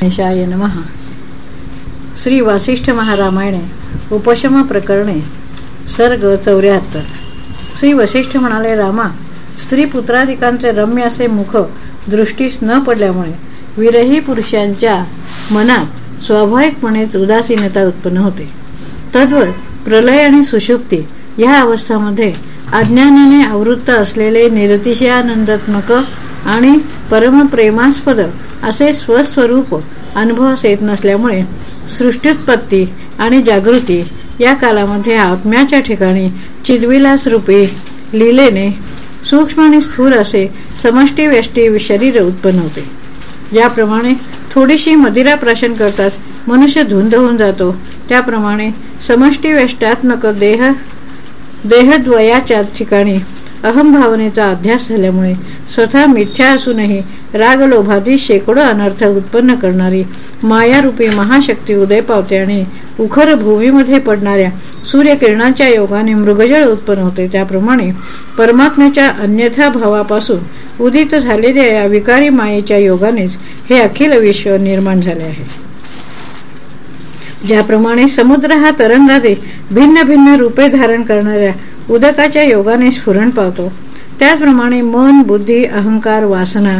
संशाय नमः. श्री वासिष्ठ महारामायणे उपशम प्रकरणे सर्ग चौऱ्याहत्तर. श्री वसिष्ठ म्हणाले रामा स्त्री पुत्राधिकांचे रम्य असे मुख दृष्टीस न पडल्यामुळे विरही पुरुषांच्या मनात स्वाभाविकपणेच उदासीनता उत्पन्न होते. तद्वर प्रलय आणि सुषुप्ती या अवस्थामध्ये अज्ञानाने आवृत्त असलेले निरतिशयानंदात्मक आणि परमप्रेमास्पद असे स्वस्वरूप अनुभवास येत नसल्यामुळे सृष्टीत्पत्ती आणि जागृती या कालामध्ये आत्म्याच्या ठिकाणी चिदविलास रूपे लिलेने सूक्ष्म आणि स्थूल असे समष्टी व्यष्टी शरीर उत्पन्न होते. ज्याप्रमाणे थोडीशी मदिरा प्राशन करताच मनुष्य धुंद होऊन जातो त्याप्रमाणे समष्टी व्यष्टात्मक देह देहद्वयाच्या ठिकाणी अहमभावनेचा अध्यास झाल्यामुळे स्वतः मिथ्या असूनही रागलोभादी शेकडो अनर्थ उत्पन्न करणारी मायारूपी महाशक्ती उदय पावते आणि उखर भूमीमध्ये पडणाऱ्या सूर्यकिरणांच्या योगाने मृगजळ उत्पन्न होते. त्याप्रमाणे परमात्म्याच्या अन्यथा भावापासून उदित झालेल्या या विकारी मायेच्या योगानेच हे अखिल विश्व निर्माण झाले आहे. ज्याप्रमाणे समुद्र हा तरंगादे भिन्न भिन्न रूपे धारण करणाऱ्या उदकाच्या योगाने स्फुरण पावतो. त्याचप्रमाणे मन बुद्धी अहंकार वासना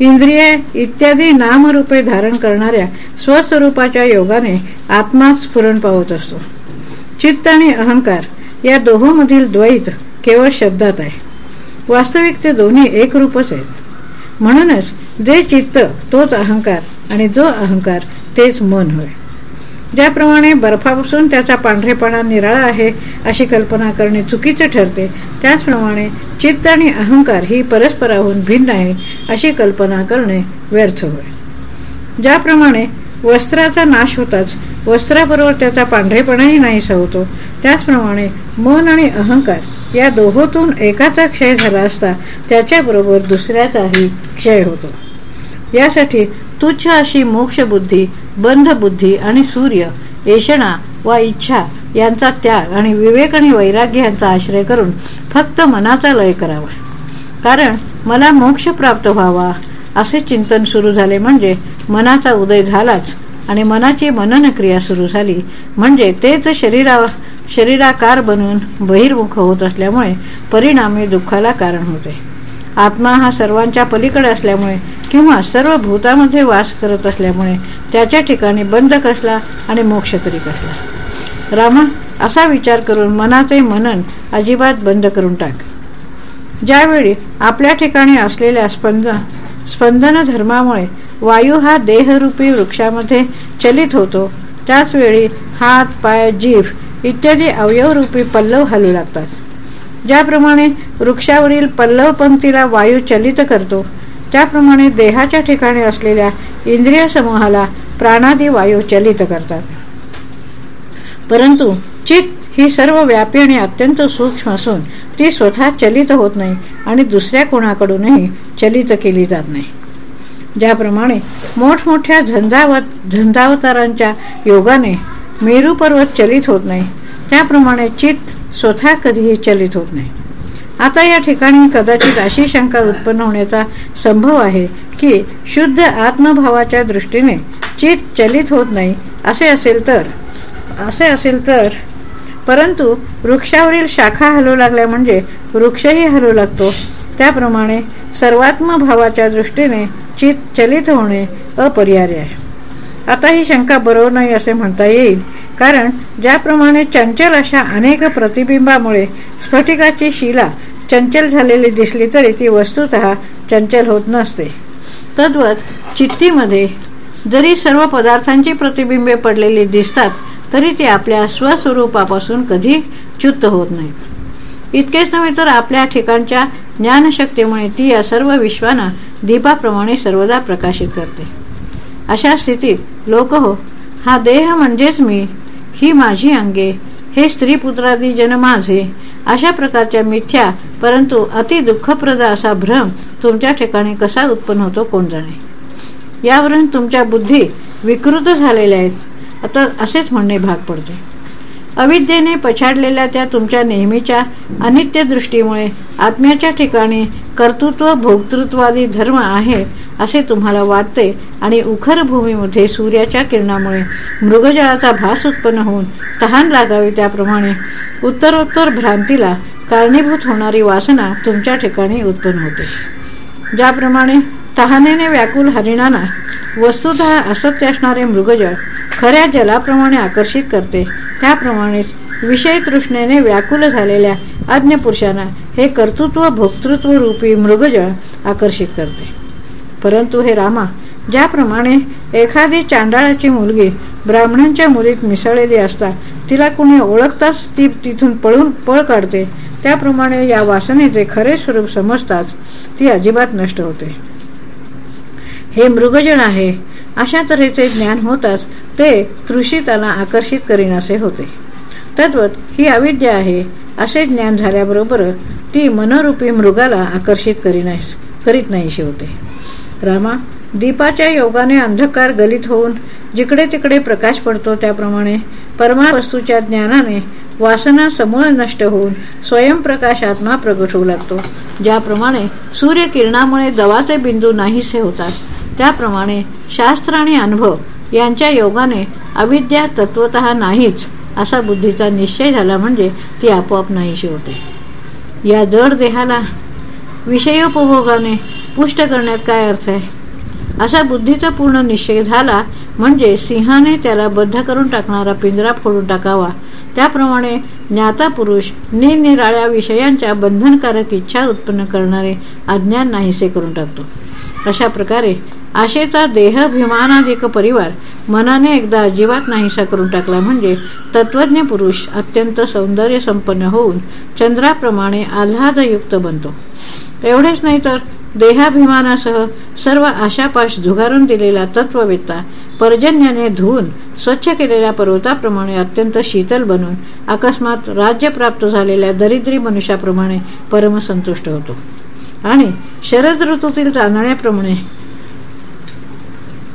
इंद्रिय इत्यादी नामरूपे धारण करणाऱ्या स्वस्वरूपाच्या योगाने आत्मा स्फुरण पावत असतो. चित्त आणि अहंकार या दोहोमधील द्वैत केवळ शब्दात आहे. वास्तविक ते दोन्ही एक रूपच आहेत. म्हणूनच जे चित्त तोच अहंकार आणि जो अहंकार तेच मन होय. ज्याप्रमाणे बर्फापासून त्याचा पांढरेपणा निराळा आहे अशी कल्पना करणे चुकीचे ठरते. त्याचप्रमाणे चित्त आणि अहंकार ही परस्पराहून भिन्न आहे अशी कल्पना करणे व्यर्थ होय. ज्याप्रमाणे वस्त्राचा नाश होताच वस्त्राबरोबर त्याचा पांढरेपणाही नाहीसा होतो त्याचप्रमाणे मन आणि अहंकार या दोहोतून एकाचा क्षय झाला असता त्याच्याबरोबर दुसऱ्याचाही क्षय होतो. यासाठी तुच्छ अशी मोक्षबुद्धी बंधबुद्धी आणि सूर्य येषणा वा इच्छा यांचा त्याग आणि विवेक आणि वैराग्य यांचा आश्रय करून फक्त मनाचा लय करावा. कारण मला मोक्ष प्राप्त व्हावा असे चिंतन सुरू झाले म्हणजे मनाचा उदय झालाच आणि मनाची मनन क्रिया सुरू झाली म्हणजे तेच शरीरा शरीराकार बनून बहिर्मुख होत असल्यामुळे परिणामी दुःखाला कारण होते. आत्मा हा सर्वांच्या पलीकडे असल्यामुळे किंवा सर्व भूतामध्ये वास करत असल्यामुळे त्याच्या ठिकाणी बंद कसला आणि मोक्ष तरी कसला. रामा असा विचार करून मनाचे मनन अजिबात बंद करून टाक. ज्यावेळी आपल्या ठिकाणी असलेल्या स्पंदन स्पंदन धर्मामुळे वायू हा देहरूपी वृक्षामध्ये चलित होतो त्याचवेळी हात पाय जीभ इत्यादी अवयवरूपी पल्लव हलू लागतात. ज्याप्रमाणे वृक्षावरील पल्लव पंक्तीला वायू चलित करतो त्याप्रमाणे देहाच्या ठिकाणी असलेल्या इंद्रिय समूहाला प्राणादी वायू चलित करतात. परंतु चित ही सर्व व्यापी आणि अत्यंत सूक्ष्म असून ती स्वतः चलित होत नाही आणि दुसऱ्या कोणाकडूनही चलित केली जात नाही. ज्याप्रमाणे मोठमोठ्या झंझावत झंझावतारांच्या योगाने मेरू पर्वत चलित होत नाही त्याप्रमाणे चित्त स्वतः कधीही चलित होत नाही. आता या ठिकाणी कदाचित अशी शंका उत्पन्न होण्याचा संभव आहे की शुद्ध आत्मभावाच्या दृष्टीने चित चलित होत नाही असे असेल तर असे असेल तर परंतु वृक्षावरील शाखा हलू लागल्या म्हणजे वृक्षही हलू लागतो. त्याप्रमाणे सर्वात्म भावाच्या दृष्टीने चित चलित होणे अपरिहार्य आहे. आता ही शंका बरोबर नाही असे म्हणता येईल. कारण ज्याप्रमाणे चंचल अशा अनेक प्रतिबिंबामुळे स्फटिकाची शिला चंचल झालेली दिसली तरी ती वस्तुत चंचल होत नसते. तद्वत चित्तीमध्ये जरी सर्व पदार्थांची प्रतिबिंबे पडलेली दिसतात तरी ती आपल्या स्वस्वरूपापासून कधी च्युत होत नाही. इतकेच नव्हे तर आपल्या ठिकाणच्या ज्ञानशक्तीमुळे ती या सर्व विश्वांना दीपाप्रमाणे सर्वदा प्रकाशित करते. अशा स्थितीत लोक हो हा देह म्हणजेच मी ही माझी अंगे हे स्त्री पुत्रादी जन माझे अशा प्रकारच्या मिथ्या परंतु अति दुःखप्रद असा भ्रम तुमच्या ठिकाणी कसा उत्पन्न होतो कोण जाणे? यावरून तुमच्या बुद्धी विकृत झालेल्या आहेत. आता असेच म्हणणे भाग पडते. अविद्येने पछाडलेल्या त्या तुमच्या नेहमीच्या अनित्य दृष्टीमुळे आत्म्याच्या ठिकाणी कर्तृत्व भोक्तृत्वादी धर्म आहे असे तुम्हाला वाटते आणि उखर भूमीमध्ये सूर्याच्या किरणामुळे मृगजळाचा भास उत्पन्न होऊन तहान लागावी त्याप्रमाणे उत्तरोत्तर भ्रांतीला कारणीभूत होणारी वासना तुमच्या ठिकाणी उत्पन्न होते. ज्याप्रमाणे तहानेने व्याकुल हरिणांना वस्तुत असत्य असणारे मृगजळ खऱ्या जलाप्रमाणे आकर्षित करते. त्याप्रमाणेच विषय तृष्णेने व्याकुल झालेल्या अज्ञ पुरुषांना हे कर्तृत्व भोक्तृत्व रूपी मृगजळ आकर्षित करते. परंतु हे रामा ज्याप्रमाणे एखादी चांडाळाची मुलगी ब्राह्मणांच्या मुलीत मिसळलेली असता तिला कुणी ओळखताच ती तिथून पळून पळ काढते. त्याप्रमाणे या वासनेचे खरे स्वरूप समजताच ती अजिबात नष्ट होते. हे मृगजन आहे. अशा तऱ्हेचे ज्ञान होताच ते तृषिताला आकर्षित करीनासे होते. तद्वत ही अविद्या आहे. असे ज्ञान झाल्याबरोबर ती मनोरूपी मृगाला आकर्षित करीनास करीत नाहीशी होते रामा दीपाच्या योगाने अंधकार गलित होऊन जिकडे तिकडे प्रकाश पडतो त्याप्रमाणे परमा वस्तूच्या ज्ञानाने वासना समूळ नष्ट होऊन स्वयंप्रकाश आत्मा प्रगट होऊ लागतो. ज्याप्रमाणे सूर्यकिरणामुळे दवाचे बिंदू नाहीसे होतात. त्याप्रमाणे शास्त्र आणि अनुभव यांच्या योगाने अविद्या तत्वत नाहीच असा बुद्धीचा निश्चय झाला म्हणजे ती आपोआप नाहीशी होते. या जड देहाला विषयोपभोगाने पुष्ट करण्यात काय अर्थ आहे? असा बुद्धीचा पूर्ण निश्चय झाला म्हणजे सिंहाने त्याला बद्ध करून टाकणारा पिंजरा फोडून टाकावा. त्याप्रमाणे ज्ञाता पुरुष निरनिराळ्या विषयांच्या बंधनकारक इच्छा उत्पन्न करणारे अज्ञान नाहीसे करून टाकतो. अशा प्रकारे आशेचा देहभिमानाधिक परिवार मनाने एकदा अजिबात नाहीसा करून टाकला म्हणजे तत्वज्ञ पुरुष अत्यंत सौंदर्य संपन्न होऊन चंद्राप्रमाणे आल्हादयुक्त बनतो. एवढेच नाही तर देहाभिमानासह सर्व आशापाश झुगारून दिलेला तत्ववेत्ता पर्जन्याने धुवून स्वच्छ केलेल्या पर्वताप्रमाणे अत्यंत शीतल बनून अकस्मात राज्य प्राप्त झालेल्या दरिद्री मनुष्याप्रमाणे परमसंतुष्ट होतो. आणि शरद ऋतूतील चांदण्याप्रमाणे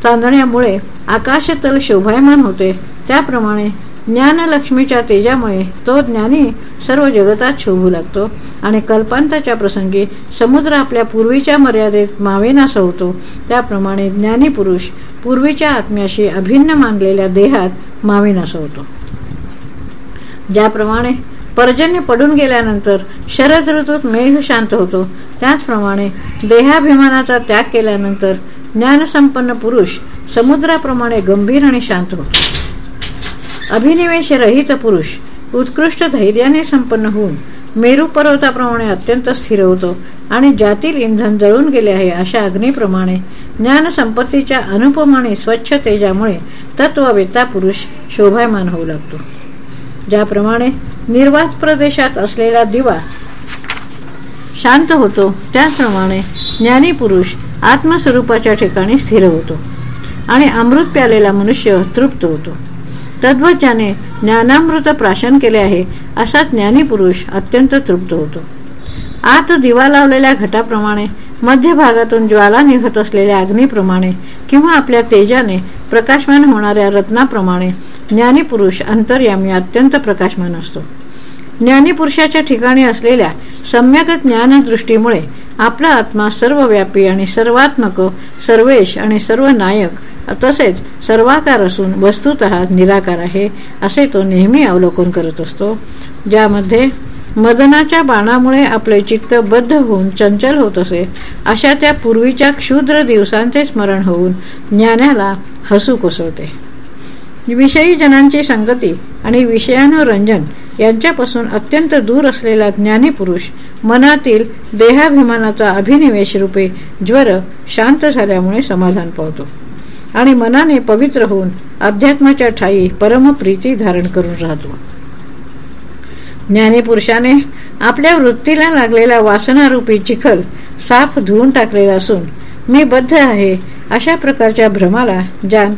चांदण्यामुळे आकाशतल शोभायमान होते. त्याप्रमाणे ज्ञानलक्ष्मीच्या तेजामुळे तो ज्ञानी सर्व जगतात शोभू लागतो आणि कल्पांताच्या प्रसंगी समुद्र आपल्या पूर्वीच्या मर्यादेत मावेनासा होतो त्याप्रमाणे ज्ञानी पुरुष पूर्वीच्या आत्म्याशी अभिन्न मानलेल्या देहात मावेनासा होतो ज्याप्रमाणे पर्जन्य पडून गेल्यानंतर शरद ऋतूत मेघ शांत होतो. त्याचप्रमाणे देहाभिमानाचा त्याग केल्यानंतर ज्ञानसंपन्न पुरुष समुद्राप्रमाणे गंभीर आणि शांत होतो. अभिनिवेश रहित पुरुष उत्कृष्ट धैर्याने संपन्न होऊन मेरू पर्वताप्रमाणे अत्यंत स्थिर होतो आणि ज्यातील इंधन जळून गेले आहे अशा अग्नीप्रमाणे ज्ञान संपत्तीच्या अनुपमाने स्वच्छ तेजामुळे तत्ववेता पुरुष शोभायमान होऊ लागतो. ज्याप्रमाणे निर्वात प्रदेशात असलेला दिवा शांत होतो त्याचप्रमाणे ज्ञानी पुरुष आत्मस्वरूपाच्या ठिकाणी स्थिर होतो आणि अमृत प्यालेला मनुष्य तृप्त होतो. तद्वज्याने ज्ञानामृत प्राशन केले आहे असा ज्ञानी पुरुष अत्यंत तृप्त होतो. आत दिवा लावलेल्या घटाप्रमाणे मध्य भागातून ज्वाला निघत असलेल्या अग्नीप्रमाणे किंवा आपल्या तेजाने प्रकाशमान होणाऱ्या रत्नाप्रमाणे ज्ञानीपुरुष अंतर्यामी अत्यंत प्रकाशमान असतो. ज्ञानीपुरुषाच्या ठिकाणी असलेल्या सम्यक ज्ञानदृष्टीमुळे आपला आत्मा सर्वव्यापी आणि सर्वात्मक सर्वेश आणि सर्व नायक तसेच सर्वाकार असून वस्तुत निराकार आहे असे तो नेहमी अवलोकन करत असतो. ज्यामध्ये मदनाच्या बाणामुळे आपले चित्त बद्ध होऊन चंचल होत असे अशा त्या पूर्वीच्या क्षुद्र दिवसांचे स्मरण होऊन ज्ञानाला हसू कोसळते. विषयी जनांची संगती आणि विषयानुरंजन यांच्यापासून अत्यंत दूर असलेला ज्ञानी पुरुष मनातील देहाभिमानाचा अभिनिवेश रूपे ज्वर शांत झाल्यामुळे समाधान पावतो. आणि मनाने पवित्र होऊन अध्यात्माच्या ठाई परमप्रीती धारण करून राहतो. ज्ञानीपुरुषाने आपल्या वृत्तीला लागलेला वासनारूपी चिखल साफ धुवून टाकलेला असून मी बद्ध आहे अशा प्रकारच्या भ्रमाला जान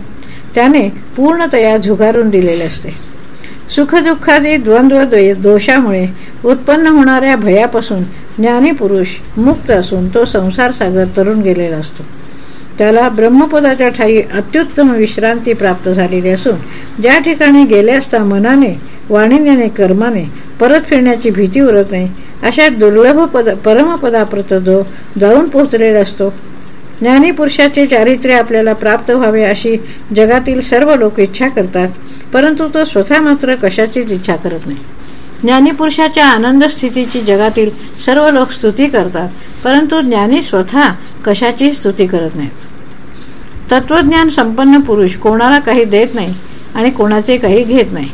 त्याने पूर्णतया झुगारून दिलेले असते. सुखदुःखादी द्वंद्व दोषामुळे उत्पन्न होणाऱ्या भयापासून ज्ञानी पुरुष मुक्त असून तो संसार सागर तरुण गेलेला असतो. त्याला ब्रह्मपदाच्या ठाई अत्युत्तम विश्रांती प्राप्त झालेली असून ज्या ठिकाणी गेले असता मनाने वाणिन्याने कर्माने परत फिरण्याची भीती उरत नाही अशा दुर्लभ पद परमपदाप्रत जो जाऊन पोहोचलेला असतो ज्ञानीपुरुषाचे चारित्र्य आपल्याला प्राप्त व्हावे अशी जगातील सर्व लोक इच्छा करतात परंतु तो स्वतः मात्र कशाचीच इच्छा करत नाही. ज्ञानीपुरुषाच्या आनंद स्थितीची जगातील सर्व लोक स्तुती करतात परंतु ज्ञानी स्वतः कशाची स्तुती करत नाहीत. तत्वज्ञान संपन्न पुरुष कोणाला काही देत नाही आणि कोणाचे काही घेत नाही.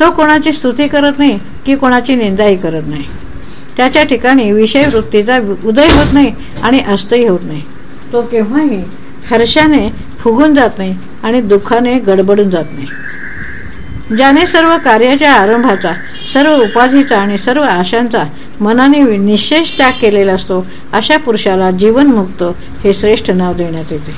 तो कोणाची स्तुती करत नाही की कोणाची निंदाही करत नाही. त्याच्या ठिकाणी विषय वृत्तीचा उदय होत नाही आणि अस्तही होत नाही. तो केव्हाही हर्षाने फुगून जात नाही आणि दुःखाने गडबडून जात नाही. ज्याने सर्व कार्याच्या आरंभाचा सर्व उपाधीचा आणि सर्व आशांचा मनाने निश्चय त्याग केलेला असतो अशा पुरुषाला जीवनमुक्त हे श्रेष्ठ नाव देण्यात येते.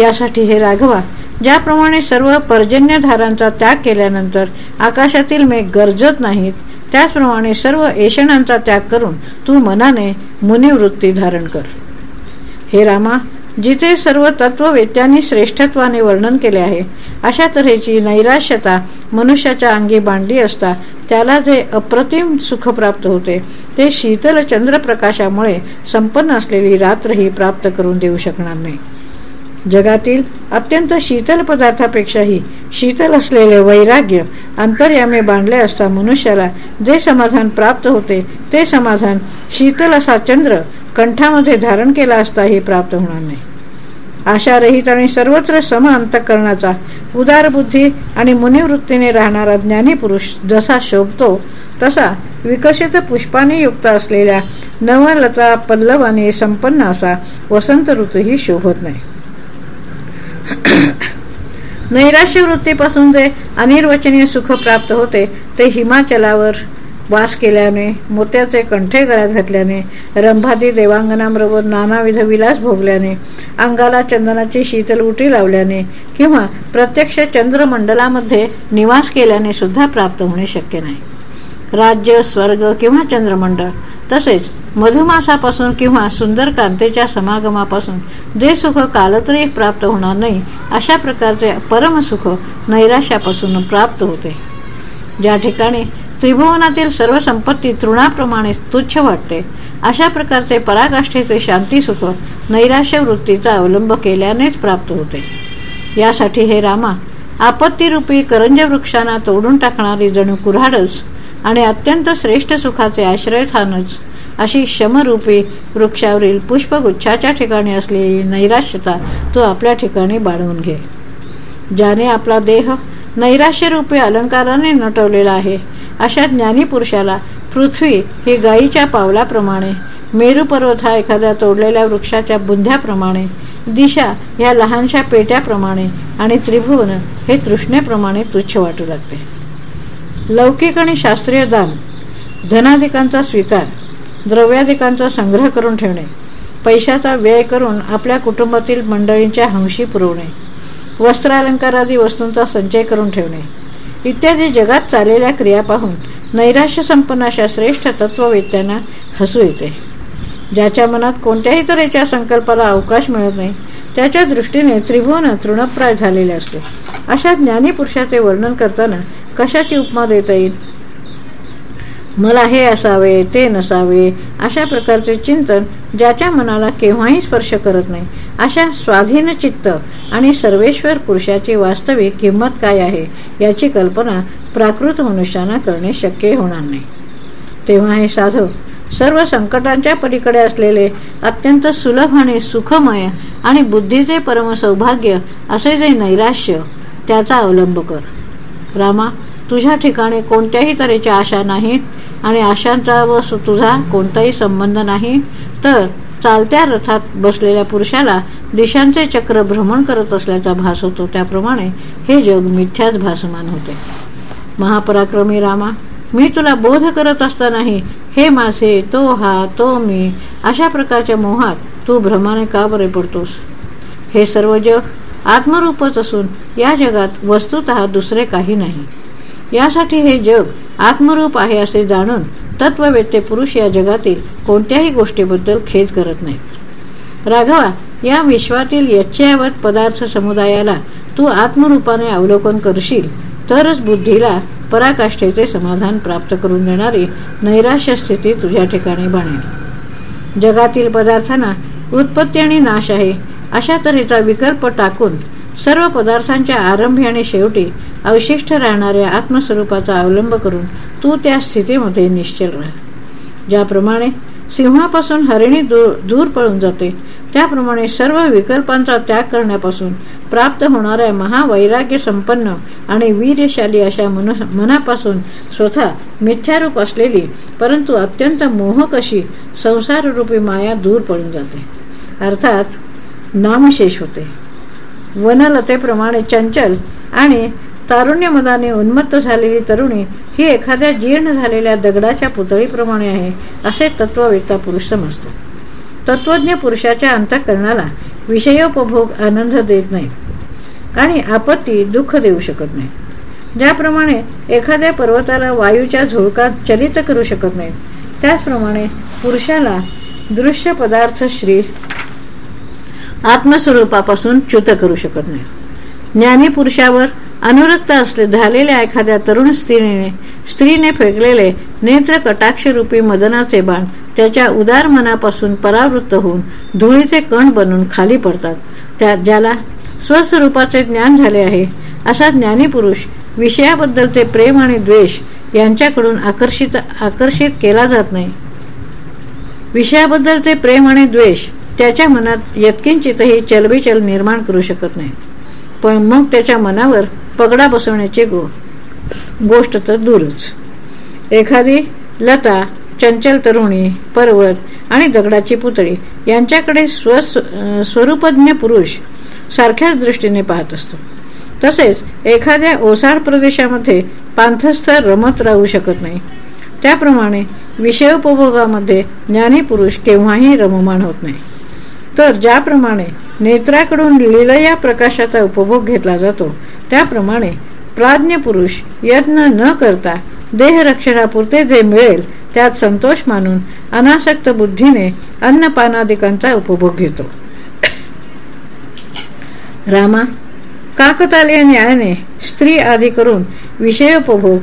यासाठी हे राघवा ज्याप्रमाणे सर्व पर्जन्यधारांचा त्याग केल्यानंतर आकाशातील मेघ गरजत नाहीत त्याचप्रमाणे सर्व ऐशणांचा त्याग करून तू मनाने मुनिवृत्ती धारण कर. हे रामा जिथे सर्व तत्ववेत्यांनी श्रेष्ठत्वाने वर्णन केले आहे अशा तऱ्हेची नैराश्यता मनुष्याच्या अंगी बांधली असता त्याला जे अप्रतिम सुख प्राप्त होते ते शीतल चंद्रप्रकाशामुळे संपन्न असलेली रात्रही प्राप्त करून देऊ शकणार नाही. जगातील अत्यंत शीतल पदार्थापेक्षाही शीतल असलेले वैराग्य अंतर्यामे बांधले असता मनुष्याला जे समाधान प्राप्त होते ते समाधान शीतल असा चंद्र कंठामध्ये धारण केला असताही प्राप्त होणार नाही. आशारहित आणि सर्वत्र सम अंतकरणाचा उदार बुद्धी आणि मुनिवृत्तीने राहणारा ज्ञानी पुरुष जसा शोभतो तसा विकसित पुष्पाने युक्त असलेल्या नवलता पल्लवाने संपन्न असा वसंत ऋतूही शोभत नाही. नैराश्य वृत्तीपासून जे अनिर्वचनीय सुख प्राप्त होते ते हिमाचलावर वास केल्याने मोत्याचे कंठे गळ्यात घातल्याने रंभादी देवांगनांबरोबर नानाविध विलास भोगल्याने अंगाला चंदनाची शीतल उटी लावल्याने किंवा प्रत्यक्ष चंद्रमंडलामध्ये निवास केल्याने सुद्धा प्राप्त होणे शक्य नाही. राज्य स्वर्ग किंवा चंद्रमंडळ तसेच मधुमासापासून किंवा सुंदर कांतेच्या समागमापासून जे सुख कालतरी प्राप्त होणार नाही अशा प्रकारचे परमसुख नैराश्यापासून प्राप्त होते. ज्या ठिकाणी त्रिभुवनातील सर्व संपत्ती तृणाप्रमाणे तुच्छ वाटते. अशा प्रकारचे पराकाष्ठेचे शांतीसुख नैराश्य वृत्तीचा अवलंब केल्यानेच प्राप्त होते. यासाठी हे रामा आपत्तीरूपी करंज वृक्षांना तोडून टाकणारी जणू कुऱ्हाडच आणि अत्यंत श्रेष्ठ सुखाचे आश्रयस्थानच अशी शमरूपी वृक्षावरील पुष्पगुच्छाच्या ठिकाणी असलेली नैराश्यता तो आपल्या ठिकाणी बाळवून घे. ज्याने आपला देह नैराश्यरूपी अलंकाराने नटवलेला आहे. अशा ज्ञानी पुरुषाला पृथ्वी ही गायीच्या पावलाप्रमाणे मेरू पर्वत हा एखाद्या तोडलेल्या वृक्षाच्या बुंध्याप्रमाणे दिशा या लहानशा पेट्याप्रमाणे आणि त्रिभुवन हे तृष्णेप्रमाणे तुच्छ वाटू लागते. लौकिक आणि शास्त्रीय दान धनाधिकांचा स्वीकार द्रव्याधिकांचा संग्रह करून ठेवणे पैशाचा व्यय करून आपल्या कुटुंबातील मंडळींच्या हंशी पुरवणे वस्त्रालंकारादी वस्तूंचा संचय करून ठेवणे. इत्यादी जगात चाललेल्या क्रिया पाहून नैराश्य संपन्न अशा श्रेष्ठ तत्ववेत्यांना हसू येते. ज्याच्या मनात कोणत्याही तऱ्हेच्या संकल्पाला अवकाश मिळत नाही त्याच्या दृष्टीने त्रिभुवन तृणप्राय झालेले असते. अशा ज्ञानी पुरुषाचे वर्णन करताना कशाची उपमा देता येईल? मला हे असावे ते नसावे अशा प्रकारचे चिंतन ज्याच्या मनाला केव्हाही स्पर्श करत नाही. अशा स्वाधीन चित्त आणि सर्वेश्वर पुरुषाची वास्तविक किंमत काय आहे याची कल्पना प्राकृत मनुष्यांना करणे शक्य होणार नाही. तेव्हा हे साधव सर्व संकटांच्या पलीकडे असलेले अत्यंत सुलभ आणि सुखमय आणि बुद्धीचे परम सौभाग्य असे जे नैराश्य त्याचा अवलंब कर. रामा तुझ्या ठिकाणी कोणत्याही तऱ्हेच्या आशा नाहीत आणि आशांचा व तुझा कोणताही संबंध नाही. तर चालत्या रथात बसलेल्या पुरुषाला दिशांचे चक्र भ्रमण करत असल्याचा भास होतो. त्याप्रमाणे हे जग मिथ्याच भासमान होते. महापराक्रमी रामा मी तुला बोध करत असतानाही हे माझे तो हा तो मी अशा प्रकारच्या मोहात तू भ्रमाने का बरे पडतोस? हे सर्व जग आत्मरूपच असून या जगात वस्तुत दुसरे काही नाही. यासाठी हे जग आत्मरूप आहे असे जाणून तत्ववेत्ते पुरुष या जगातील कोणत्याही गोष्टीबद्दल खेद करत नाहीत राघवा या विश्वातील यच्छयावत पदार्थ समुदायाला तू आत्मरूपाने अवलोकन करशील तरच बुद्धीला पराकाष्ठेचे समाधान प्राप्त करून देणारी नैराश्य स्थिती तुझ्या ठिकाणी बनेल. जगातील पदार्थांना उत्पत्ती आणि नाश आहे अशा तऱ्हेचा विकल्प टाकून सर्व पदार्थांच्या आरंभी आणि शेवटी अवशिष्ट राहणाऱ्या आत्मस्वरूपाचा अवलंब करून तू त्या स्थितीमध्ये निश्चल राह. ज्याप्रमाणे सिंहापासून हरिणी दूर पळून जाते त्याप्रमाणे सर्व विकल्पांचा त्याग करण्यापासून प्राप्त होणाऱ्या महावैराग्य संपन्न आणि वीर्यशाली अशा मनापासून स्वतः मिथ्यारूप असलेली परंतु अत्यंत मोहक अशी संसाररूपी माया दूर पळून जाते. अर्थात नामशेष होते. वनलतेप्रमाणे चंचल आणि तारुण्यमदाने उन्मत्त झालेली तरुणी ही एखाद्या जीर्ण झालेल्या दगडाच्या पुतळीप्रमाणे आहे असे तत्ववेता पुरुष समजतो. तत्वज्ञ पुरुषाच्या अंतःकरणाला विषयोपभोग आनंद देत नाही आणि आपत्ती दुःख देऊ शकत नाही. ज्याप्रमाणे एखाद्या पर्वताला वायूच्या झुळकात चलित करू शकत नाही त्याचप्रमाणे पुरुषाला दृश्य पदार्थ श्री आत्मस्वरूपापासून च्युत करू शकत नाही. ज्ञानी पुरुषावर अनुरक्त असले झालेल्या एखाद्या तरुण स्त्रीने स्त्रीने फेकलेले नेत्र कटाक्षरूपी मदनाचे बाण त्याच्या उदार मनापासून परावृत्त होऊन धुळीचे कण बनून खाली पडतात. त्या ज्याला स्वस्वरूपाचे ज्ञान झाले आहे असा ज्ञानी पुरुष विषयाबद्दलचे प्रेम आणि द्वेष यांच्याकडून आकर्षित आकर्षित केला जात नाही. विषयाबद्दलचे प्रेम आणि द्वेष त्याच्या मनात यत्किंचितही चलबिचल निर्माण करू शकत नाही. पण मग त्याच्या मनावर पगडा बसवण्याची गो गोष्ट तर दूरच. एखादी लता चंचल तरुणी पर्वत आणि दगडाची पुतळी यांच्याकडे स्व स्वरूपज्ञ पुरुष सारख्याच दृष्टीने पाहत असतो. तसेच एखाद्या ओसाड प्रदेशामध्ये पांथस्थ रमत राहू शकत नाही. त्याप्रमाणे विषयोपभोगामध्ये ज्ञानी पुरुष केव्हाही रममाण होत नाही. तर ज्याप्रमाणे नेत्राकडून लिलया प्रकाशाचा उपभोग घेतला जातो त्याप्रमाणे प्राज्ञ पुरुष यत्न न करता देहरक्षणापुरते जे मिळेल त्यात संतोष मानून अनासक्त बुद्धीने अन्नपानादिकांचा उपभोग घेतो. रामा काकतालीय न्यायाने स्त्री आदी करून विषयोपभोग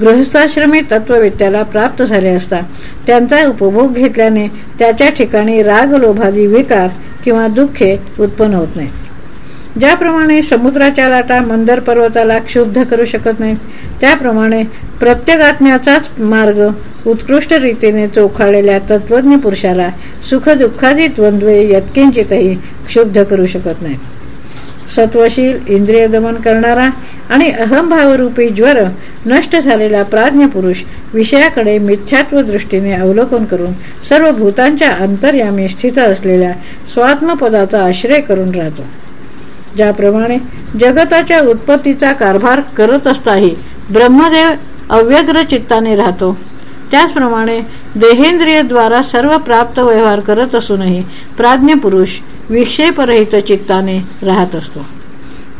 गृहस्थाश्रमी तत्ववेत्याला प्राप्त झाले असता त्यांचा उपभोग घेतल्याने त्याच्या ठिकाणी राग लोभादी विकार किंवा दुःखे उत्पन्न होत नाही ज्याप्रमाणे समुद्राच्या लाटा मंदर पर्वताला क्षुब्ध करू शकत नाही त्याप्रमाणे प्रत्येकात्म्याचाच मार्ग उत्कृष्ट रीतीने चोखाळलेल्या तत्वज्ञ पुरुषाला सुखदुःखादी द्वंद्वे यत्किंचितही क्षुब्ध करू शकत नाहीत. सत्वशील इंद्रिय दमन करणारा आणि अहमभावरूपी ज्वर नष्ट झालेला प्राज्ञ पुरुष विषयाकडे मिथ्यात्व दृष्टीने अवलोकन करून सर्व भूतांच्या अंतर्यामी स्थित असलेल्या स्वात्मपदाचा आश्रय करून राहतो. ज्याप्रमाणे जगताच्या उत्पत्तीचा कारभार करत असताही ब्रह्मदेव अव्यग्र चित्ताने राहतो. त्याचप्रमाणे देहेंद्रियद्वारा सर्व प्राप्त व्यवहार करत असूनही प्राज्ञ पुरुष विक्षेपरहित चित्ताने राहत असतो.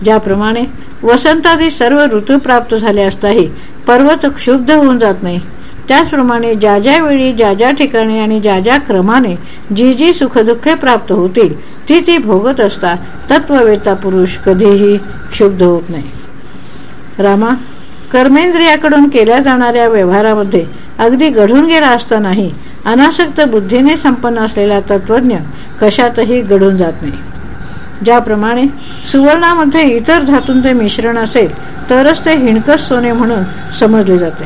ज्याप्रमाणे वसंतादी सर्व ऋतू प्राप्त झाले असताही पर्वत क्षुब्ध होऊन जात नाही. त्याचप्रमाणे ज्या ज्या वेळी ज्या ज्या ठिकाणी आणि ज्या ज्या क्रमाने जी जी सुखदुःखे प्राप्त होतील ती ती भोगत असता तत्ववेता पुरुष कधीही क्षुब्ध होत नाही. रामा कर्मेंद्रियाकडून केल्या जाणाऱ्या व्यवहारामध्ये अगदी घडून गेला असतानाही अनासक्त बुद्धीने संपन्न असलेला तत्वज्ञ कशातही घडून जात नाही. ज्याप्रमाणे सुवर्णामध्ये इतर धातूंचे मिश्रण असेल तरच ते हिणकस सोने म्हणून समजले जाते.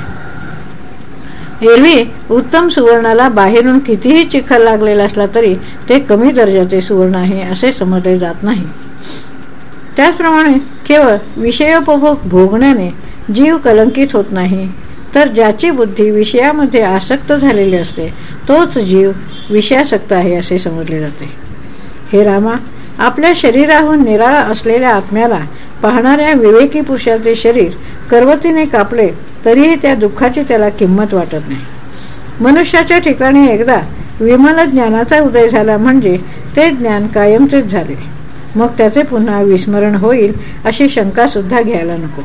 एरवी उत्तम सुवर्णाला बाहेरून कितीही चिखल लागलेला असला तरी ते कमी दर्जाचे सुवर्ण आहे असे समजले जात नाही. त्याचप्रमाणे केवळ विषयोपभोग भोगण्याने जीव कलंकित होत नाही तर ज्याची बुद्धी विषयामध्ये आसक्त झालेली असते तोच जीव विषयासक्त आहे असे समजले जाते. हे रामा आपल्या शरीराहून निराळा असलेल्या आत्म्याला पाहणाऱ्या विवेकी पुरुषाचे शरीर करवतीने कापले तरीही त्या दुःखाची त्याला किंमत वाटत नाही. मनुष्याच्या ठिकाणी एकदा विमल ज्ञानाचा उदय झाला म्हणजे ते ज्ञान कायमचेच झाले. मग त्याचे पुन्हा विस्मरण होईल अशी शंका सुद्धा घ्यायला नको.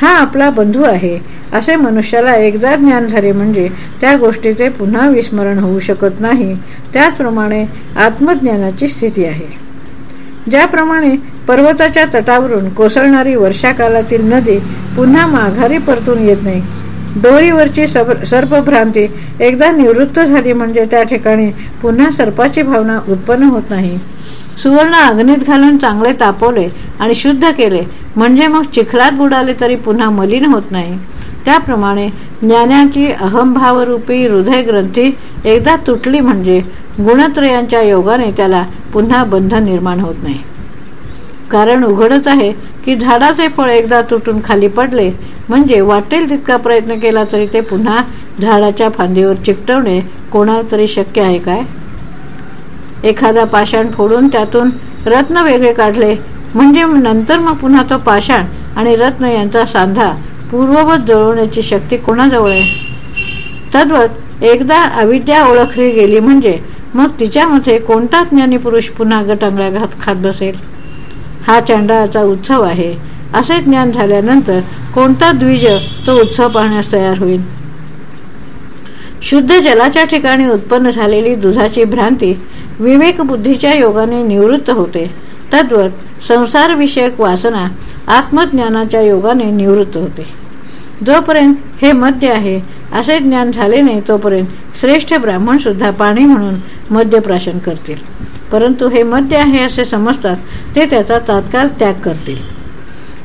हा आपला बंधू आहे असे मनुष्याला एकदा ज्ञान झाले म्हणजे त्या गोष्टीचे पुन्हा विस्मरण होऊ शकत नाही त्याचप्रमाणे आत्मज्ञानाची स्थिती आहे. ज्याप्रमाणे पर्वताच्या तटावरून कोसळणारी वर्षाकालातील नदी पुन्हा माघारी परतून येत नाही दोरीवरची सर्पभ्रांती एकदा निवृत्त झाली म्हणजे त्या ठिकाणी पुन्हा सर्पाची भावना उत्पन्न होत नाही. सुवर्ण अग्नीत घालून चांगले तापवले आणि शुद्ध केले. म्हणजे मग चिखलात बुडाले तरी पुन्हा मलिन होत नाही. त्याप्रमाणे ज्ञानाची अहंभावरूपी हृदय ग्रंथी एकदा तुटली म्हणजे गुणत्रयांच्या योगाने त्याला पुन्हा बंधन निर्माण होत नाही. कारण उघडच आहे की झाडाचे फळ एकदा तुटून खाली पडले म्हणजे वाटेल तितका प्रयत्न केला तरी ते पुन्हा झाडाच्या फांदीवर चिकटवणे कोणाला तरी शक्य आहे काय? एखादा पाषाण फोडून त्यातून रत्न वेगळे काढले. म्हणजे नंतर मग पुन्हा तो पाषाण आणि रत्न यांचा सांधा पूर्ववत जळवण्याची शक्ती कोणाजवळ आहे? तद्वत एकदा अविद्या ओळखली गेली म्हणजे मग तिच्यामध्ये कोणता ज्ञानी पुरुष पुन्हा गटांगळ्या घात खात बसेल? हा चांडाळाचा उत्सव आहे. असे ज्ञान झाल्यानंतर कोणता द्विज तो उत्सव पाहण्यास तयार होईल? शुद्ध जलाच्या ठिकाणी उत्पन्न झालेली दुधाची भ्रांती विवेक बुद्धीच्या योगाने निवृत्त होते. तद्वत संसारविषयक वासना आत्मज्ञानाच्या योगाने निवृत्त होते. जोपर्यंत हे मद्य आहे असे ज्ञान झाले नाही तोपर्यंत श्रेष्ठ ब्राह्मण सुद्धा पाणी म्हणून मद्यप्राशन करतील. परंतु हे मद्य आहे असे समजतात ते त्याचा तात्काळ त्याग करतील.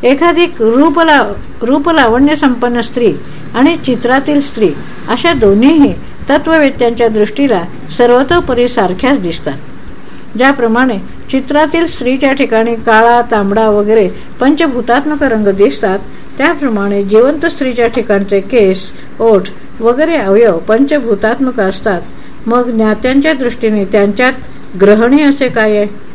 एखादी रूपला रूपलावण्य संपन्न स्त्री आणि चित्रातील स्त्री अशा दोन्हीही तत्ववेत्यांच्या दृष्टीला सर्वतोपरी सारख्याच दिसतात. ज्याप्रमाणे चित्रातील स्त्रीच्या ठिकाणी काळा तांबडा वगैरे पंचभूतात्मक रंग दिसतात त्याप्रमाणे जिवंत स्त्रीच्या ठिकाणचे केस ओठ वगैरे अवयव पंचभूतात्मक असतात. मग ज्ञात्यांच्या दृष्टीने त्यांच्यात ग्रहणी असे काय आहे?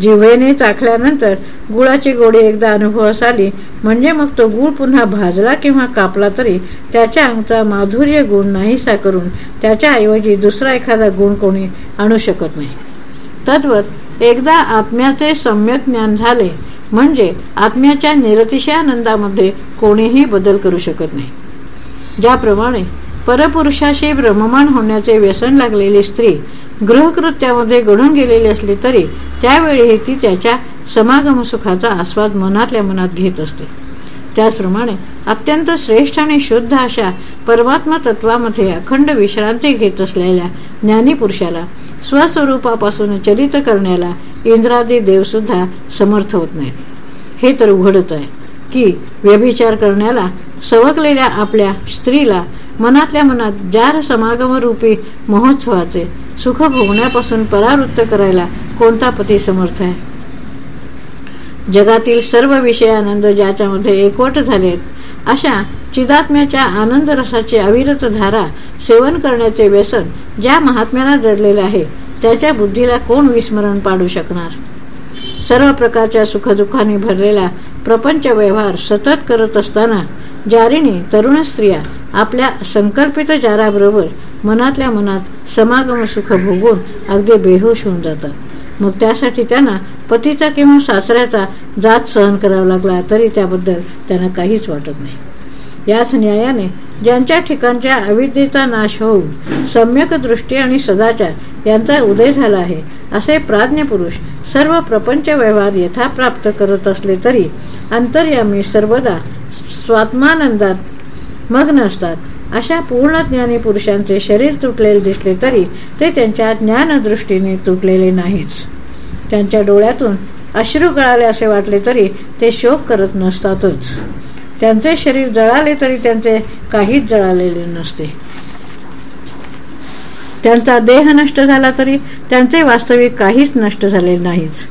जिव्हेने चाखल्यानंतर गुळाची गोडी एकदा अनुभवास आली. म्हणजे मग तो गुळ पुन्हा भाजला किंवा कापला तरी त्याच्या अंगचा माधुर्य गुण नाहीसा करून त्याच्याऐवजी दुसरा एखादा गुण कोणी आणू शकत नाही. तद्वत एकदा आत्म्याचे सम्यक ज्ञान झाले म्हणजे आत्म्याच्या निरतिशयानंदामध्ये कोणीही बदल करू शकत नाही. ज्याप्रमाणे परपुरुषाशी ब्रह्ममान होण्याचे व्यसन लागलेली स्त्री गृहकृत्यामध्ये घडून गेलेली असली तरी त्यावेळीही ती त्याच्या समागम सुखाचा आस्वाद मनातल्या मनात घेत असते. त्याचप्रमाणे अत्यंत श्रेष्ठ आणि शुद्ध अशा परमात्मा तत्वामध्ये अखंड विश्रांती घेत असलेल्या ज्ञानीपुरुषाला स्वस्वरूपापासून चरित करण्याला इंद्रादी देवसुद्धा समर्थ होत नाहीत. हे तर उघडच आहे की व्यभिचार करण्याला सवकलेल्या आपल्या स्त्रीला मनातल्या मनात जार समागम रूपी महोत्सवाचे सुख भोगण्यापासून परावृत्त करायला कोणता पती समर्थ आहे? जगातील सर्व विषय आनंद ज्याच्यामध्ये एकवट झालेत अशा चिदात्म्याच्या आनंद रसाची अविरत धारा सेवन करण्याचे व्यसन ज्या महात्म्याला जडलेले आहे त्याच्या बुद्धीला कोण विस्मरण पाडू शकणार? सर्व प्रकारच्या सुखदुःखाने भरलेला प्रपंच व्यवहार सतत करत असताना जारीने तरुण स्त्रिया आपल्या संकल्पित जाराबरोबर मनातल्या मनात समागम सुख भोगून अगदी बेहोश होऊन जातात. मग त्यासाठी त्यांना पतीचा किंवा सासऱ्याचा जात सहन करावा लागला तरी त्याबद्दल त्यांना काहीच वाटत नाही. याच न्यायाने ज्यांच्या ठिकाणच्या अविद्येचा नाश होऊन सम्यक दृष्टी आणि सदाचार यांचा उदय झाला आहे असे प्राज्ञ पुरुष सर्व प्रपंच व्यवहार यथा प्राप्त करत असले तरी अंतर्यामी सर्वदा स्वात्मानंदात मग्न असतात अशा पूर्ण ज्ञानी पुरुषांचे शरीर तुटलेले दिसले तरी ते त्यांच्या ज्ञानदृष्टीने तुटलेले नाहीच त्यांच्या डोळ्यातून अश्रू गळाले असे वाटले तरी ते शोक करत नसतातच. त्यांचे शरीर जळाले तरी त्यांचे काहीच जळालेले नसते. त्यांचा देह नष्ट झाला तरी त्यांचे वास्तविक काहीच नष्ट झाले नाहीच.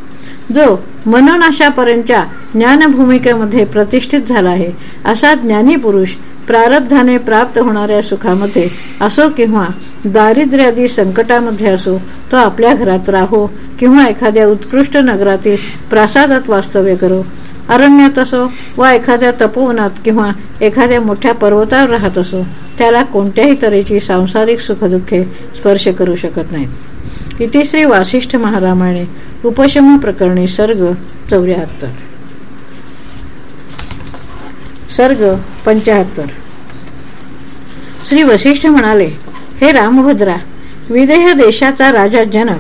जो मनोनाशापर्यंतच्या ज्ञानभूमिकेमध्ये प्रतिष्ठित झाला आहे असा ज्ञानी पुरुष प्रारब्धाने प्राप्त होणाऱ्या सुखामध्ये असो किंवा दारिद्र्यादी संकटामध्ये असो तो आपल्या घरात राहो किंवा एखाद्या उत्कृष्ट नगरातील प्रासादात वास्तव्य करो. अरण्यात असो वा एखाद्या तपोवनात किंवा एखाद्या मोठ्या पर्वतावर राहत असो त्याला कोणत्याही तऱ्हेची सांसारिक सुखदुःखे स्पर्श करू शकत नाहीत. इथे श्री वासिष्ठ महारामाने उपशम प्रकरणी सर्ग चौऱ्याहत्तर. सर्ग पंचाहत्तर. श्री वसिष्ठ म्हणाले हे रामभद्रा विदेह देशाचा राजा जनक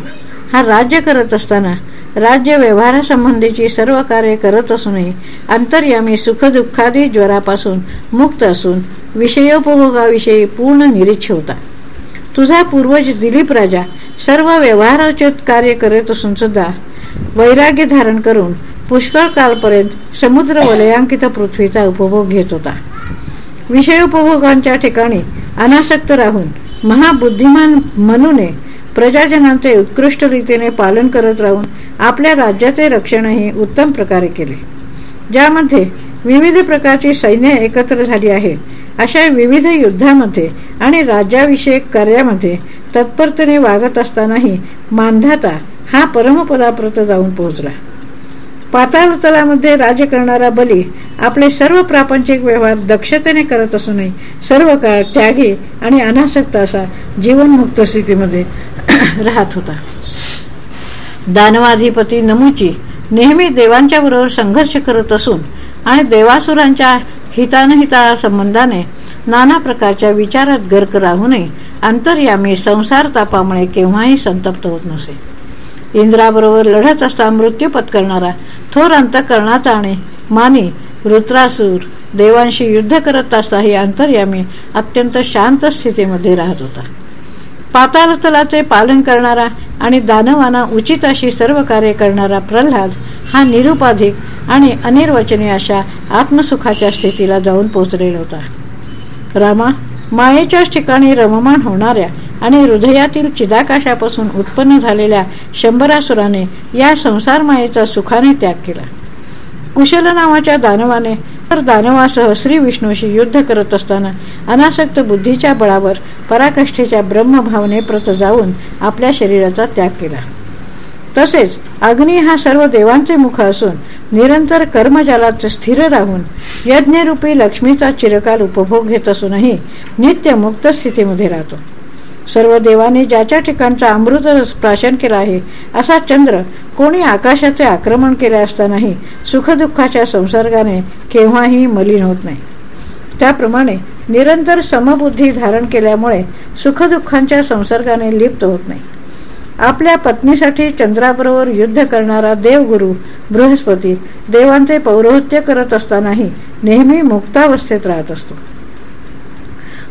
हा राज्य करत असताना राज्य व्यवहारासंबंधीची सर्व कार्य करत असूनही अंतर्यामी सुखदुःखादी ज्वरापासून मुक्त असून विषयोपभोगाविषयी पूर्ण निरीच्छ होता. तुझा पूर्वज दिलीप राजा सर्व व्यवहारोचित कार्य करत असून सुद्धा वैराग्य धारण करून पुष्कळ कालपर्यंत समुद्र वलयांकित पृथ्वीचा उपभोग घेत होता. विषयोपभोगांच्या ठिकाणी अनासक्त राहून महाबुद्धिमान मनूने प्रजाजनांचे उत्कृष्ट रीतीने पालन करत राहून आपल्या राज्याचे रक्षणही उत्तम प्रकारे केले. ज्यामध्ये विविध प्रकारची सैन्य एकत्र झाली आहेत अशा विविध युद्धामध्ये आणि राज्याविषयक कार्यामध्ये तत्परतेने वागत असतानाही मानधाता हा परमपदाप्रत जाऊन पोहोचला. पाताळतलामध्ये राज्य करणारा बली आपले सर्व प्रापंचिक व्यवहार दक्षतेने करत असूनही सर्व काळ त्यागी आणि अनासक्त असा जीवनमुक्त स्थितीमध्ये राहत होता. दानवाधिपती नमुची नेहमी देवांच्या बरोबर संघर्ष करत असून आणि देवासुरांच्या हितानहिता संबंधाने नाना प्रकारच्या विचारात गर्क राहूनही अंतर्यामी संसार तापामुळे केव्हाही संतप्त होत नसे. इंद्राबरोबर लढत असता मृत्यू पत्करणारा थोर अंतकरणाचा आणि मानी रुत्रासूर देवांशी युद्ध करत असताही अंतर्यामी अत्यंत शांत स्थितीमध्ये राहत होता. पातालतलाचे पालन करणारा आणि दानवाना उचित अशी सर्व कार्य करणारा प्रल्हाद हा निरुपाधिक आणि अनिर्वचनीय अशा आत्मसुखाच्या स्थितीला जाऊन पोचलेला होता. रामा मायेच्याच ठिकाणी रममान होणाऱ्या आणि हृदयातील चिदाकाशापासून उत्पन्न झालेल्या शंभरासुराने या संसार मायेचा सुखाने त्याग केला. कुशल नावाच्या दानवाने तर दानवासह श्री विष्णूशी युद्ध करत असताना अनासक्त बुद्धीच्या बळावर पराकाष्ठेच्या ब्रह्मभावने प्रत जाऊन आपल्या शरीराचा त्याग केला. तसेच अग्नी हा सर्व देवांचे मुख असून निरंतर कर्मजालात स्थिर राहून यज्ञरूपी लक्ष्मीचा चिरकाल उपभोग घेत असूनही नित्य मुक्त स्थितीमध्ये राहतो. सर्व देवाने ज्याच्या ठिकाणचा अमृत प्राशन केला आहे असा चंद्र कोणी आकाशाचे आक्रमण केले असतानाही सुखदुःखाच्या संसर्गाने केव्हाही मलिन होत नाही. त्याप्रमाणे निरंतर समबुद्धी धारण केल्यामुळे सुखदुःखांच्या संसर्गाने लिप्त होत नाही. आपल्या पत्नीसाठी चंद्राबरोबर युद्ध करणारा देवगुरु बृहस्पती देवांचे पौरोहित्य करत असतानाही नेहमी मुक्तावस्थेत राहत असतो.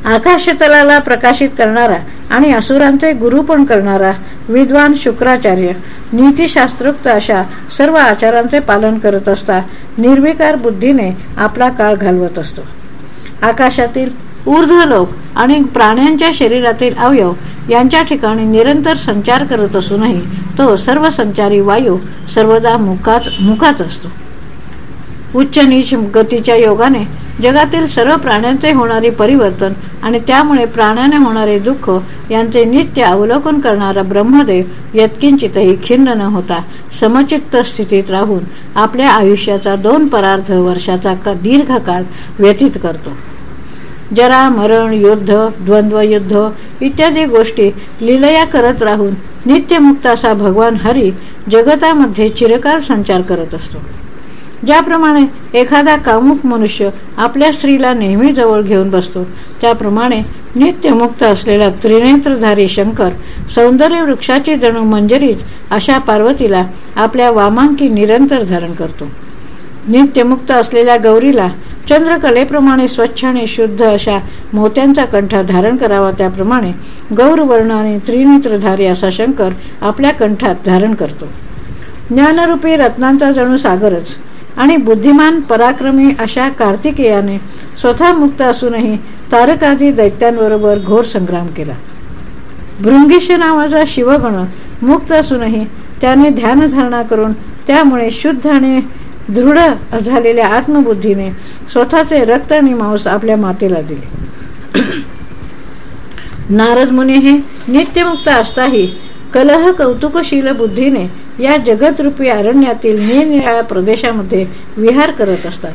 आकाशतलाला प्रकाशित करणारा आणि असुरांचे गुरुपण करणारा विद्वान शुक्राचार्य नीतिशास्त्रोक्त अशा सर्व आचारांचे पालन करत असता निर्विकार बुद्धीने आपला काळ घालवत असतो. आकाशातील ऊर्ध्वलोक आणि प्राण्यांच्या शरीरातील अवयव यांच्या ठिकाणी निरंतर संचार करत असूनही तो सर्व संचारी वायू सर्वदा मुखात मुकाच असतो. उच्च नीच गतीच्या योगाने जगातील सर्व प्राण्यांचे होणारे परिवर्तन आणि त्यामुळे प्राण्याने होणारे दुःख यांचे नित्य अवलोकन करणारा ब्रह्मदेव यत्किंचितही खिन्न न होता समचित्त स्थितीत राहून आपल्या आयुष्याचा दोन परार्थ वर्षाचा दीर्घकाळ व्यतीत करतो. जरा मरण युद्ध द्वंद्व युद्ध इत्यादी गोष्टी लिलया करत राहून नित्यमुक्त असा भगवान हरी जगतामध्ये चिरकाल संचार करत असतो. ज्याप्रमाणे एखादा कामुक मनुष्य आपल्या स्त्रीला नेहमी जवळ घेऊन बसतो त्याप्रमाणे नित्यमुक्त असलेला त्रिनेत्रधारी शंकर सौंदर्य वृक्षाची जणू मंजरीच अशा पार्वतीला आपल्या वामांकी निरंतर धारण करतो. नित्यमुक्त असलेल्या गौरीला चंद्रकलेप्रमाणे स्वच्छ आणि शुद्ध अशा मोत्यांचा कंठ धारण करावा त्याप्रमाणे गौरवर्ण आणि त्रिनेत्रधारी असा शंकर आपल्या कंठात धारण करतो. ज्ञानरूपी रत्नांचा जणू सागरच आणि बुद्धिमान पराक्रमी अशा कार्तिकेयाने स्वतः मुक्त असूनही तारकादी दैत्यांबरोबर घोर संग्राम केला. भृंगीश नावाचा शिवगण मुक्त असूनही त्याने ध्यानधारणा करून त्यामुळे शुद्ध आणि दृढ झालेल्या आत्मबुद्धीने स्वतःचे रक्त आणि मांस आपल्या मातेला दिले. नारद मुनी हे नित्यमुक्त असताही कलह कौतुकशील बुद्धीने या जगतरूपी अरण्यातील निरनिराळ्या प्रदेशामध्ये विहार करत असतात.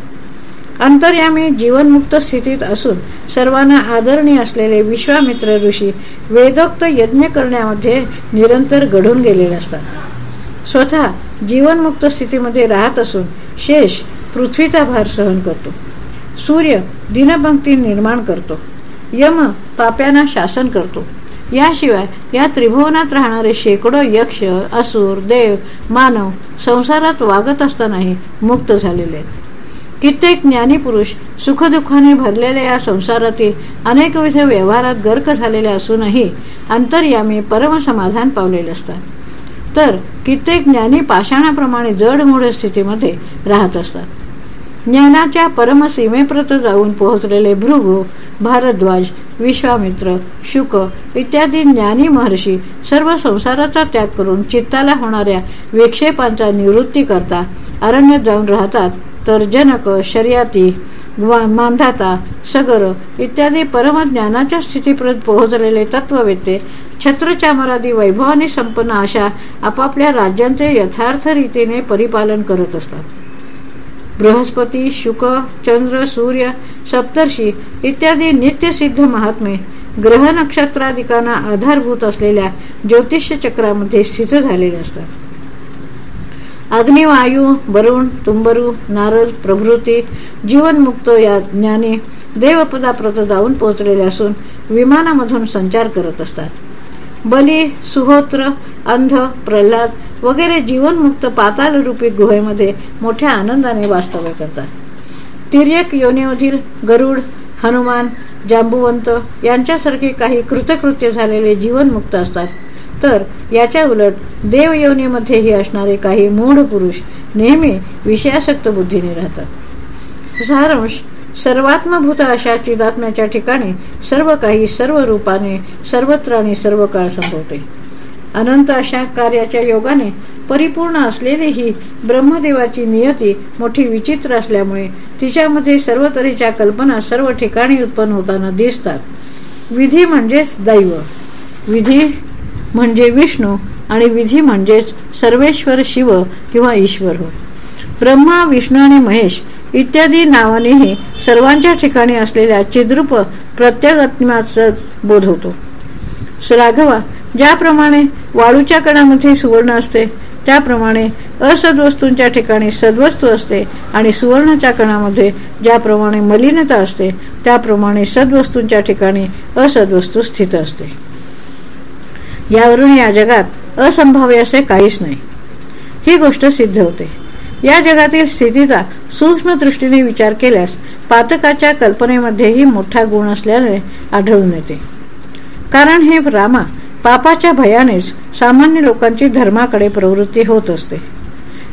अंतर्यामी जीवनमुक्त स्थितीत असून सर्वांना आदरणीय असलेले विश्वामित्र ऋषी वेदोक्त यज्ञ करण्यामध्ये निरंतर घडून गेलेले असतात. स्वतः जीवनमुक्त स्थितीमध्ये राहत असून शेष पृथ्वीचा भार सहन करतो. सूर्य दिनपंक्ती निर्माण करतो. यम पाप्यांना शासन करतो. याशिवाय या त्रिभुवनात राहणारे शेकडो यक्ष असुर देव मानव संसारात वागत असतानाही मुक्त झालेले आहेत. कित्येक ज्ञानी पुरुष सुखदुःखाने भरलेल्या या संसारातील अनेकविध व्यवहारात गर्क झालेले असूनही अंतर्यामी परमसमाधान पावलेले असतात. तर कित्येक ज्ञानी पाषाणाप्रमाणे जडमूढ स्थितीमध्ये राहत असतात. ज्ञानाच्या परमसीमेप्रत जाऊन पोहोचलेले भृगु भारद्वाज विश्वामित्र शुक इत्यादी ज्ञानी महर्षी सर्व संसाराचा त्याग करून चित्ताला होणाऱ्या विक्षेपांचा निवृत्ती करता अरण्यात जाऊन राहतात तर जनक शर्याती मांधाता सगर इत्यादी परमज्ञानाच्या स्थितीपर्यंत पोहोचलेले तत्ववेत्ते छत्रचामरादी वैभवाने संपन्न अशा आपापल्या राज्यांचे यथार्थ रीतीने परिपालन करत असतात. बृहस्पती शुक चंद्र सूर्य सप्तर्षी इत्यादी नित्यसिद्ध महात्मे ग्रह नक्षत्राधिकांना आधारभूत असलेल्या ज्योतिष चक्रामध्ये स्थित झालेले असतात. अग्निवायू वरुण तुंबरू नारद प्रभृती जीवनमुक्त या ज्ञानी देवपदाप्रत जाऊन पोहोचलेले असून विमानामधून संचार करत असतात. बली सुहोत्र अंध प्रल्हाद वगैरे जीवनमुक्त पातालरूपी गुहेमध्ये मोठ्या आनंदाने वास्तव्य करतात. तिर्यक योनीमधील गरुड हनुमान जांबुवंत यांच्यासारखे काही कृतकृत्य झालेले जीवनमुक्त असतात. तर याच्या उलट देवयोनीमध्येही असणारे काही मूढ पुरुष नेहमी विषयासक्त बुद्धीने राहतात. सारांश सर्वात्मभूत अशा चिदात्म्याच्या ठिकाणी सर्व काही सर्व रूपाने सर्वत्र आणि सर्व काळ संभवते अनंत अशा कार्याच्या योगाने परिपूर्ण असलेली ही ब्रह्मदेवाची नियती मोठी विचित्र असल्यामुळे तिच्यामध्ये सर्व तऱ्हेच्या कल्पना सर्व ठिकाणी उत्पन्न होताना दिसतात. विधी म्हणजेच दैव. विधी म्हणजे विष्णू आणि विधी म्हणजेच सर्वेश्वर शिव किंवा ईश्वर हो. ब्रह्मा विष्णू आणि महेश इत्यादी नावानेही सर्वांच्या ठिकाणी असलेल्या चिद्रूप प्रत्येकात्म्याचा बोध होतो. राघवा ज्याप्रमाणे वाळूच्या कणामध्ये सुवर्ण असते त्याप्रमाणे असद्वस्तूंच्या ठिकाणी सद्वस्तू असते आणि सुवर्णाच्या कणामध्ये ज्याप्रमाणे मलिनता असते त्याप्रमाणे सद्वस्तूंच्या ठिकाणी असद्वस्तू स्थित असते. यावरून या जगात असंभाव्य असे काहीच नाही. ही गोष्ट सिद्ध होते. या जगातील स्थितीचा सूक्ष्म दृष्टीने विचार केल्यास पातकाच्या कल्पनेमध्येही मोठा गुण असल्याने आढळून येते. कारण हे रामा पापाच्या भयानेच सामान्य लोकांची धर्माकडे प्रवृत्ती होत असते.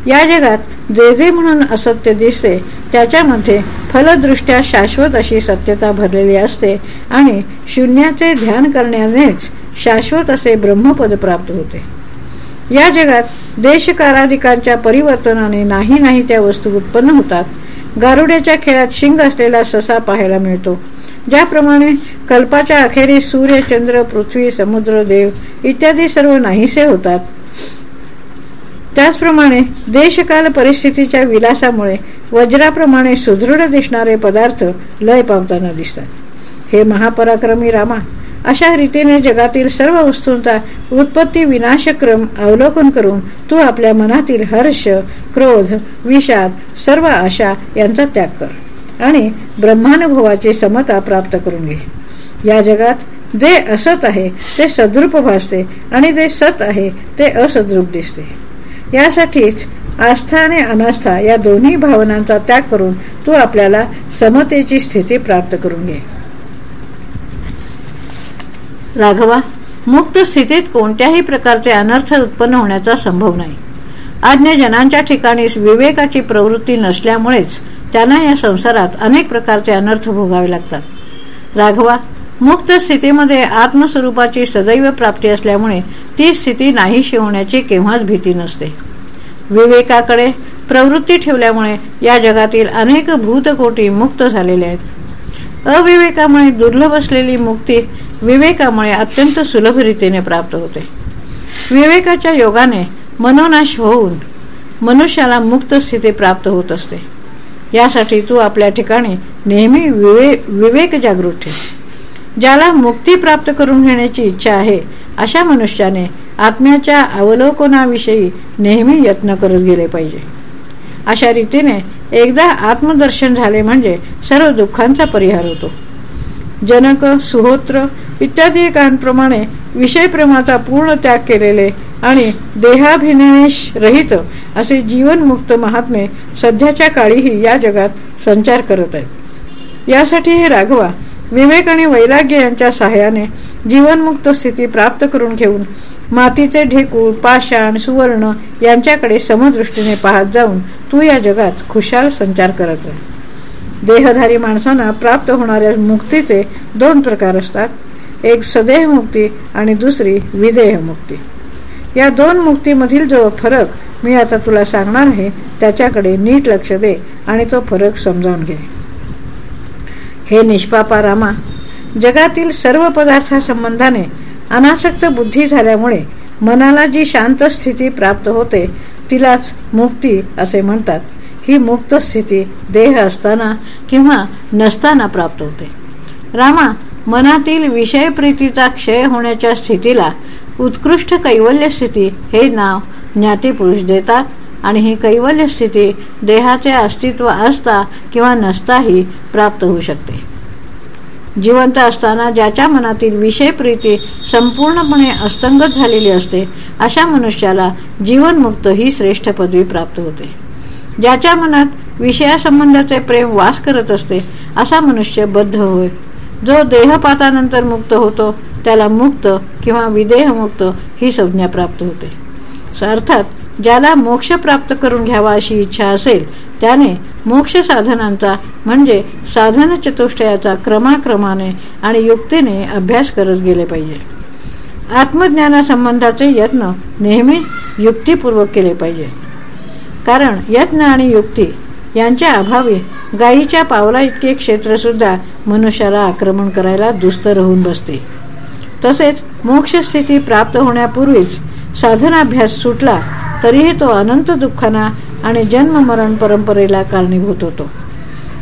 या जगात जे जे म्हणून असत्य दिसते त्याच्यामध्ये फलदृष्ट्या शाश्वत अशी सत्यता भरलेली असते आणि शून्याचे ध्यान करण्यानेच शाश्वत असे ब्रह्मपद प्राप्त होते. या जगात देशकाराधिकांच्या परिवर्तनाने नाही नाही त्या वस्तू उत्पन्न होतात. गारुड्याच्या खेळात शिंग असलेला ससा पाहायला मिळतो. ज्याप्रमाणे कल्पाच्या अखेरीस सूर्य चंद्र पृथ्वी समुद्र देव इत्यादी सर्व नाहीसे होतात. त्याचप्रमाणे देशकाल परिस्थितीच्या विलासामुळे वज्राप्रमाणे सुदृढ दिसणारे पदार्थ लय पावताना दिसतात. हे महापराक्रमी रामा अशा रीतीने जगातील सर्व वस्तूंचा उत्पत्ती विनाशक्रम अवलोकन करून तू आपल्या मनातील हर्ष क्रोध विषाद सर्व आशा यांचा त्याग कर आणि ब्रह्मानुभवाची समता प्राप्त करून घे. या जगात जे असत आहे ते सद्रूप भासते आणि जे सत आहे ते असद्रूप दिसते. यासाठीच आस्था आणि अनास्था या दोन्ही भावनांचा त्याग करून तू आपल्याला समतेची स्थिती प्राप्त करून घे. राघवा मुक्त स्थितीत कोणत्याही प्रकारचे अनर्थ उत्पन्न होण्याचा संभव नाही. आज्ञजनांच्या ठिकाणी विवेकाची प्रवृत्ती नसल्यामुळेच त्यांना या संसारात अनेक प्रकारचे अनर्थ भोगावे लागतात. राघवा मुक्त स्थितीमध्ये आत्मस्वरूपाची सदैव प्राप्ती असल्यामुळे ती स्थिती नाहीशी होण्याची केव्हाच भीती नसते. विवेकाकडे प्रवृत्ती ठेवल्यामुळे या जगातील अनेक भूतकोटी मुक्त झालेले आहेत. अविवेकामुळे दुर्लभ असलेली मुक्ती विवेकामुळे अत्यंत सुलभ रीतीने प्राप्त होते. विवेकाच्या योगाने मनोनाश होऊन मनुष्याला मुक्त स्थिती प्राप्त होत असते. यासाठी तू आपल्या ठिकाणी नेहमी विवेक जागृत ठेव. ज्याला मुक्ती प्राप्त करून घेण्याची इच्छा आहे अशा मनुष्याने आत्म्याच्या अवलोकनाविषयी नेहमी यत्न करत गेले पाहिजे. अशा रीतीने एकदा आत्मदर्शन झाले म्हणजे सर्व दुःखांचा परिहार होतो. जनक सुहोत्र इत्यादी एकांप्रमाणे विषयप्रेमाचा पूर्ण त्याग केलेले आणि देहाभिनिवेश रहित असे जीवनमुक्त महात्मे सध्याच्या काळीही या जगात संचार करत आहेत. यासाठी हे राघवा विवेक आणि वैराग्य यांच्या सहाय्याने जीवनमुक्त स्थिती प्राप्त करून घेऊन मातीचे ढेकूळ पाषाण सुवर्ण यांच्याकडे समदृष्टीने पाहत जाऊन तू या जगात खुशाल संचार करत राह. देहधारी माणसांना प्राप्त होणाऱ्या मुक्तीचे दोन प्रकार असतात. एक सदेह मुक्ती आणि दुसरी विदेह मुक्ती. या दोन मुक्तीमधील जो फरक मी आता तुला सांगणार आहे त्याच्याकडे नीट लक्ष दे आणि तो फरक समजावून घे. हे निष्पापा रामा जगातील सर्व पदार्थासंबंधाने अनासक्त बुद्धी झाल्यामुळे मनाला जी शांत स्थिती प्राप्त होते तिलाच मुक्ती असे म्हणतात. ही मुक्त स्थिती देह असताना किंवा नसताना प्राप्त होते. रामा मनातील विषय प्रीतीचा क्षय होण्याच्या स्थितीला उत्कृष्ट कैवल्य स्थिती हे नाव ज्ञातीपुरुष देतात आणि ही कैवल्य स्थिती देहाचे अस्तित्व असता किंवा नसताही प्राप्त होऊ शकते. जिवंत असताना ज्याच्या मनातील विषय प्रीती संपूर्णपणे अस्तंगत झालेली असते अशा मनुष्याला जीवनमुक्त ही श्रेष्ठ पदवी प्राप्त होते. ज्याच्या मनात विषयासंबंधाचे प्रेम वास करत असते असा मनुष्य बद्ध होय. जो देहपातानंतर मुक्त होतो त्याला मुक्त किंवा विदेहमुक्त ही संज्ञा प्राप्त होते. अर्थात ज्याला मोक्ष प्राप्त करून घ्यावा अशी इच्छा असेल त्याने मोक्ष साधनांचा म्हणजे साधन चतुष्टयाचा क्रमाक्रमाने आणि युक्तीने अभ्यास करत गेले पाहिजे. आत्मज्ञानासंबंधाचे यत्न नेहमी युक्तीपूर्वक केले पाहिजे. कारण यत्न आणि युक्ती यांच्या अभावी गायीच्या पावला इतके क्षेत्र सुद्धा मनुष्याला आक्रमण करायला दुस्तर होऊन बसते. तसेच मोक्ष स्थिती प्राप्त होण्यापूर्वीच साधनाभ्यास सुटला तरीही तो अनंत दुःखाना आणि जन्म मरण परंपरेला कारणीभूत होतो.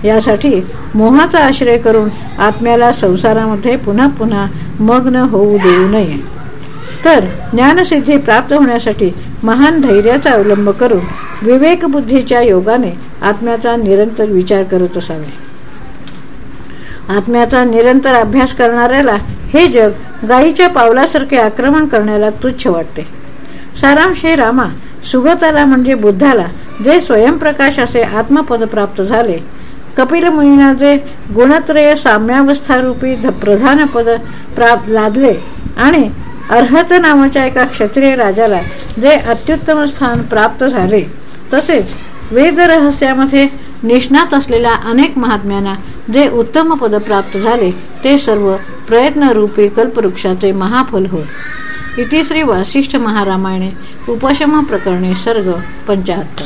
यासाठी मोहाचा आश्रय करून आत्म्याला संसारामध्ये पुन्हा पुन्हा मग्न होऊ देऊ नये. तर ज्ञानसिद्धी प्राप्त होण्यासाठी महान धैर्याचा अवलंब करून विवेकबुद्धीच्या योगाने आत्म्याचा निरंतर विचार करत असावे. आत्म्याचा निरंतर अभ्यास करणाऱ्याला हे जग गायीच्या पावलासारखे आक्रमण करण्याला तुच्छ वाटते. सारांश हे रामा सुगताला म्हणजे बुद्धाला जे स्वयंप्रकाश असे आत्मपद प्राप्त झाले कपिल मुनीना जे गुणत्रय साम्यावस्थारूपी प्रधान पद प्राप्त लादले आणि अर्हत नावाच्या एका क्षत्रिय राजाला जे अत्युत्तम स्थान प्राप्त झाले तसेच वेद रहस्यामध्ये निष्णात असलेल्या अनेक महात्म्यांना जे उत्तम पद प्राप्त झाले ते सर्व प्रयत्नरूपी कल्पवृक्षाचे महाफल होय. इतिश्री वासिष्ठ महारामायणे उपशम प्रकरणे सर्ग पंचाहत्तर.